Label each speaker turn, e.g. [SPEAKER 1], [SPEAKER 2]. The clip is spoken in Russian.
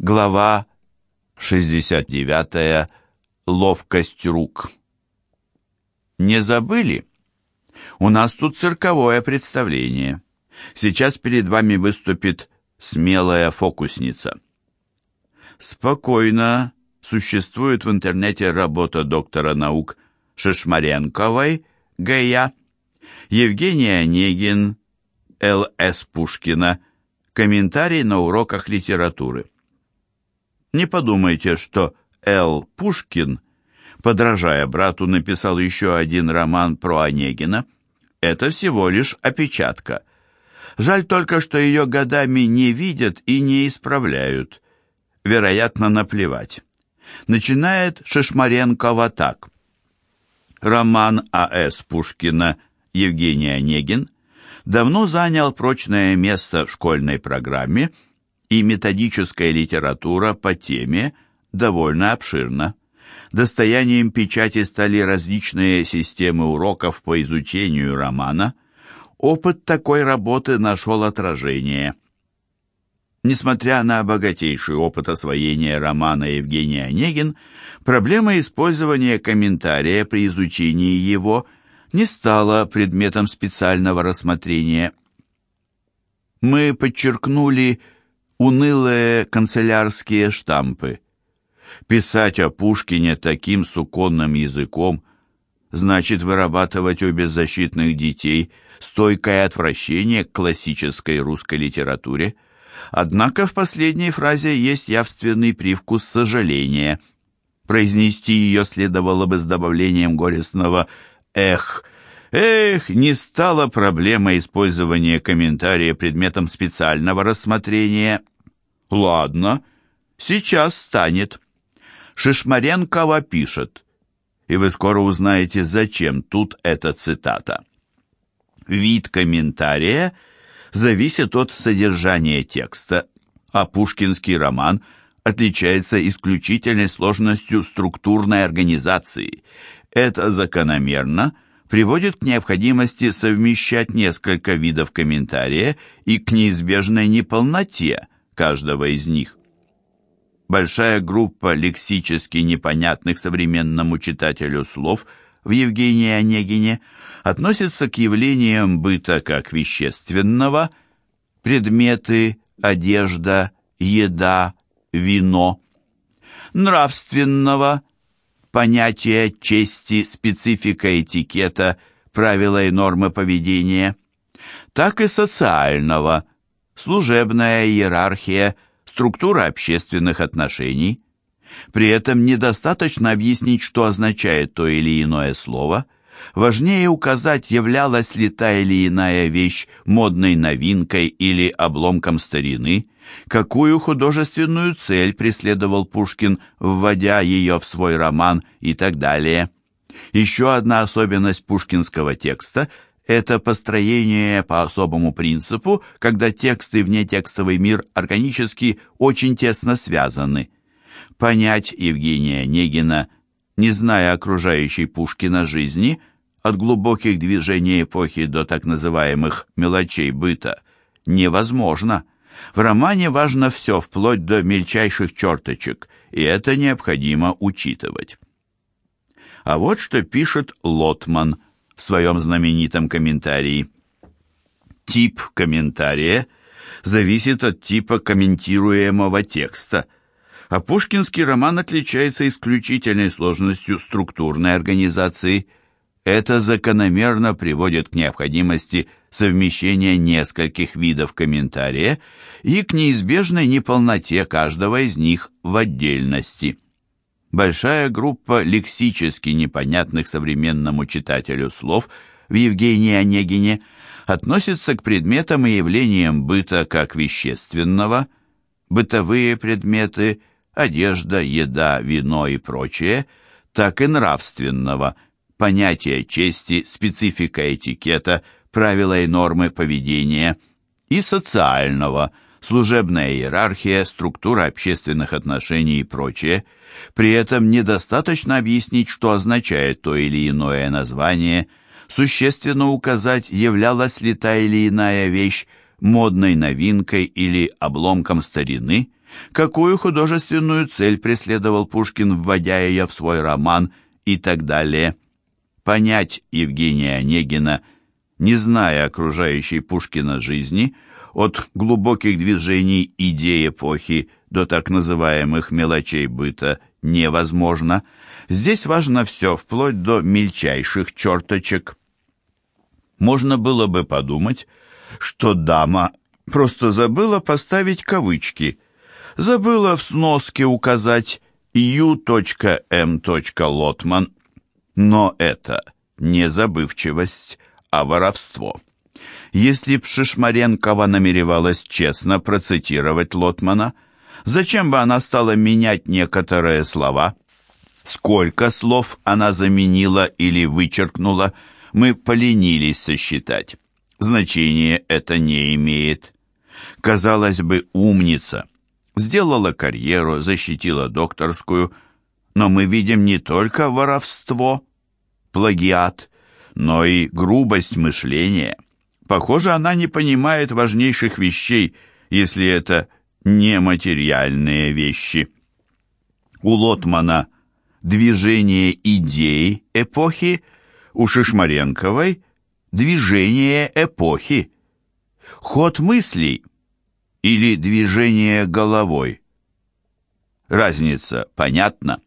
[SPEAKER 1] Глава 69. Ловкость рук. Не забыли? У нас тут цирковое представление. Сейчас перед вами выступит смелая фокусница. Спокойно существует в интернете работа доктора наук Шишмаренковой, Г.Я., Евгения Онегин, Л.С. Пушкина, комментарий на уроках литературы. Не подумайте, что Л. Пушкин, подражая брату, написал еще один роман про Онегина. Это всего лишь опечатка. Жаль только, что ее годами не видят и не исправляют. Вероятно, наплевать. Начинает Шишмаренкова так. Роман А.С. Пушкина «Евгений Онегин» давно занял прочное место в школьной программе – и методическая литература по теме довольно обширна. Достоянием печати стали различные системы уроков по изучению романа. Опыт такой работы нашел отражение. Несмотря на богатейший опыт освоения романа Евгений Онегин, проблема использования комментария при изучении его не стала предметом специального рассмотрения. Мы подчеркнули, унылые канцелярские штампы. Писать о Пушкине таким суконным языком значит вырабатывать у беззащитных детей стойкое отвращение к классической русской литературе. Однако в последней фразе есть явственный привкус сожаления. Произнести ее следовало бы с добавлением горестного «эх», Эх, не стала проблема использования комментария предметом специального рассмотрения. Ладно, сейчас станет. Шишмаренкова пишет, и вы скоро узнаете, зачем тут эта цитата. Вид комментария зависит от содержания текста, а пушкинский роман отличается исключительной сложностью структурной организации. Это закономерно – приводит к необходимости совмещать несколько видов комментария и к неизбежной неполноте каждого из них. Большая группа лексически непонятных современному читателю слов в Евгении Онегине относится к явлениям быта как вещественного, предметы, одежда, еда, вино, нравственного – понятия чести, специфика этикета, правила и нормы поведения, так и социального, служебная иерархия, структура общественных отношений. При этом недостаточно объяснить, что означает то или иное слово, важнее указать, являлась ли та или иная вещь модной новинкой или обломком старины, какую художественную цель преследовал Пушкин, вводя ее в свой роман и так далее. Еще одна особенность пушкинского текста – это построение по особому принципу, когда текст и внетекстовый мир органически очень тесно связаны. Понять Евгения Онегина, не зная окружающей Пушкина жизни, от глубоких движений эпохи до так называемых «мелочей быта», невозможно – в романе важно все, вплоть до мельчайших черточек, и это необходимо учитывать. А вот что пишет Лотман в своем знаменитом комментарии. Тип комментария зависит от типа комментируемого текста, а пушкинский роман отличается исключительной сложностью структурной организации – это закономерно приводит к необходимости совмещения нескольких видов комментария и к неизбежной неполноте каждого из них в отдельности. Большая группа лексически непонятных современному читателю слов в Евгении Онегине относится к предметам и явлениям быта как вещественного, бытовые предметы, одежда, еда, вино и прочее, так и нравственного – понятия чести, специфика этикета, правила и нормы поведения, и социального, служебная иерархия, структура общественных отношений и прочее. При этом недостаточно объяснить, что означает то или иное название, существенно указать, являлась ли та или иная вещь модной новинкой или обломком старины, какую художественную цель преследовал Пушкин, вводя ее в свой роман и так далее. Понять Евгения Онегина, не зная окружающей Пушкина жизни, от глубоких движений идей эпохи до так называемых мелочей быта невозможно. Здесь важно все, вплоть до мельчайших черточек. Можно было бы подумать, что дама просто забыла поставить кавычки, забыла в сноске указать u.m. Лотман, но это не забывчивость, а воровство. Если б Шишмаренкова намеревалась честно процитировать Лотмана, зачем бы она стала менять некоторые слова? Сколько слов она заменила или вычеркнула, мы поленились сосчитать. Значение это не имеет. Казалось бы, умница. Сделала карьеру, защитила докторскую, но мы видим не только воровство, плагиат, но и грубость мышления. Похоже, она не понимает важнейших вещей, если это нематериальные вещи. У Лотмана движение идей эпохи, у Шишмаренковой движение эпохи. Ход мыслей или движение головой. Разница понятна?